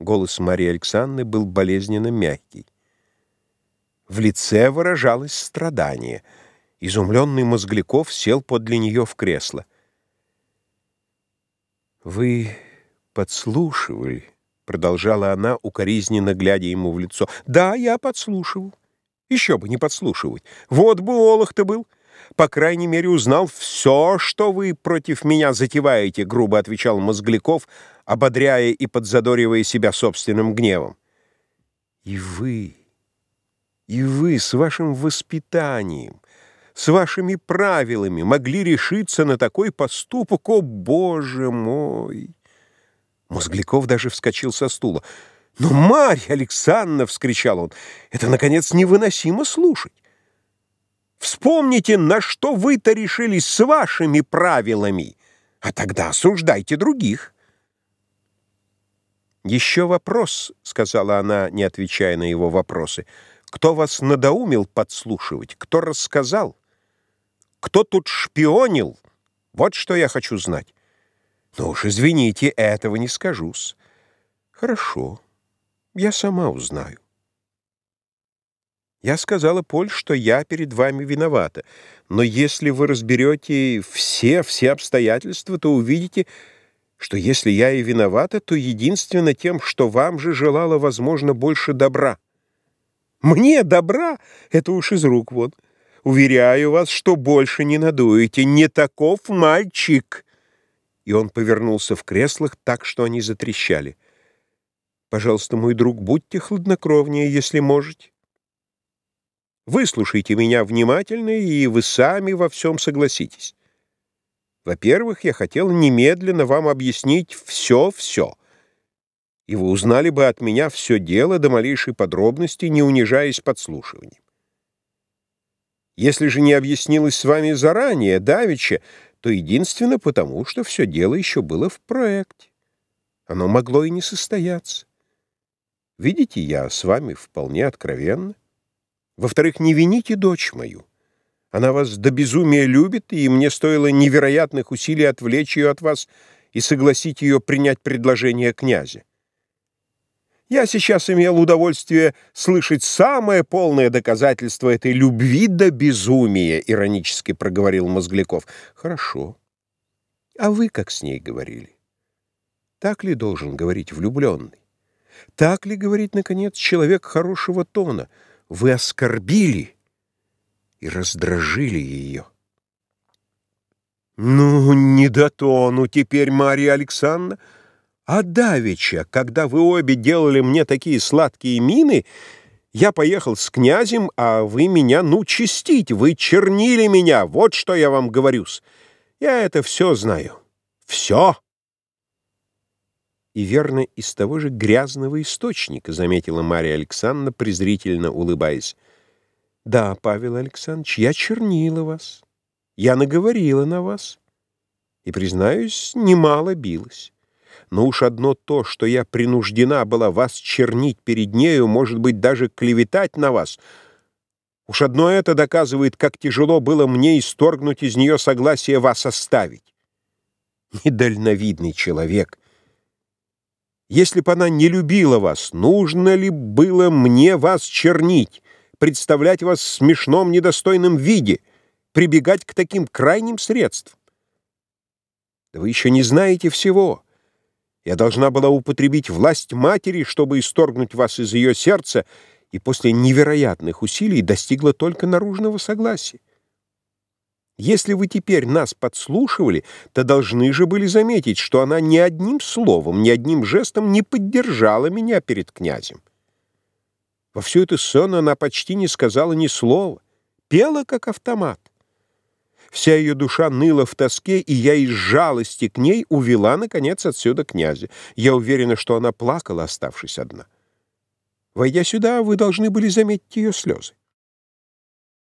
Голос Марии Александры был болезненно мягкий. В лице выражалось страдание. Изумленный Мозгляков сел подле нее в кресло. «Вы подслушивали?» — продолжала она, укоризненно глядя ему в лицо. «Да, я подслушивал. Еще бы не подслушивать. Вот бы олух-то был. По крайней мере, узнал все, что вы против меня затеваете», — грубо отвечал Мозгляков, ободряя и подзадоривая себя собственным гневом. «И вы, и вы с вашим воспитанием, с вашими правилами могли решиться на такой поступок, о, Боже мой!» Мозгляков даже вскочил со стула. «Но, Марья Александровна!» — вскричал он. «Это, наконец, невыносимо слушать! Вспомните, на что вы-то решились с вашими правилами, а тогда осуждайте других!» «Еще вопрос», — сказала она, не отвечая на его вопросы. «Кто вас надоумил подслушивать? Кто рассказал? Кто тут шпионил? Вот что я хочу знать». «Ну уж извините, этого не скажусь». «Хорошо, я сама узнаю». Я сказала, Поль, что я перед вами виновата. Но если вы разберете все, все обстоятельства, то увидите, что если я и виновата, то единственно тем, что вам же желала, возможно, больше добра. Мне добра? Это уж из рук вон. Уверяю вас, что больше не надуете. Не таков мальчик. И он повернулся в креслах так, что они затрещали. Пожалуйста, мой друг, будьте хладнокровнее, если можете. Выслушайте меня внимательно, и вы сами во всем согласитесь. Во-первых, я хотел немедленно вам объяснить все-все, и вы узнали бы от меня все дело до малейшей подробности, не унижаясь подслушиванием. Если же не объяснилось с вами заранее, давеча, то единственно потому, что все дело еще было в проекте. Оно могло и не состояться. Видите, я с вами вполне откровенно. Во-вторых, не вините дочь мою. Она вас до безумия любит, и мне стоило невероятных усилий отвлечь ее от вас и согласить ее принять предложение князя. Я сейчас имел удовольствие слышать самое полное доказательство этой любви до безумия, иронически проговорил Мозгляков. Хорошо. А вы как с ней говорили? Так ли должен говорить влюбленный? Так ли говорить, наконец, человек хорошего тона? Вы оскорбили и раздражили ее. «Ну, не до тону теперь, Мария Александровна. А давеча, когда вы обе делали мне такие сладкие мины, я поехал с князем, а вы меня, ну, чистить, вы чернили меня, вот что я вам говорю-с. Я это все знаю. Все!» И верно, из того же грязного источника, заметила Мария Александровна, презрительно улыбаясь. Да, Павел Александрович, я чернила вас. Я наговорила на вас. И, признаюсь, немало билась. Но уж одно то, что я принуждена была вас чернить перед нею, может быть, даже клеветать на вас. Уж одно это доказывает, как тяжело было мне исторгнуть из нее согласие вас оставить. Недальновидный человек. Если бы она не любила вас, нужно ли было мне вас чернить? представлять вас в смешном, недостойном виде, прибегать к таким крайним средствам. Да вы еще не знаете всего. Я должна была употребить власть матери, чтобы исторгнуть вас из ее сердца, и после невероятных усилий достигла только наружного согласия. Если вы теперь нас подслушивали, то должны же были заметить, что она ни одним словом, ни одним жестом не поддержала меня перед князем. Во всю эту сцену она почти не сказала ни слова, пела как автомат. Вся ее душа ныла в тоске, и я из жалости к ней увела, наконец, отсюда князя. Я уверена, что она плакала, оставшись одна. Войдя сюда, вы должны были заметить ее слезы.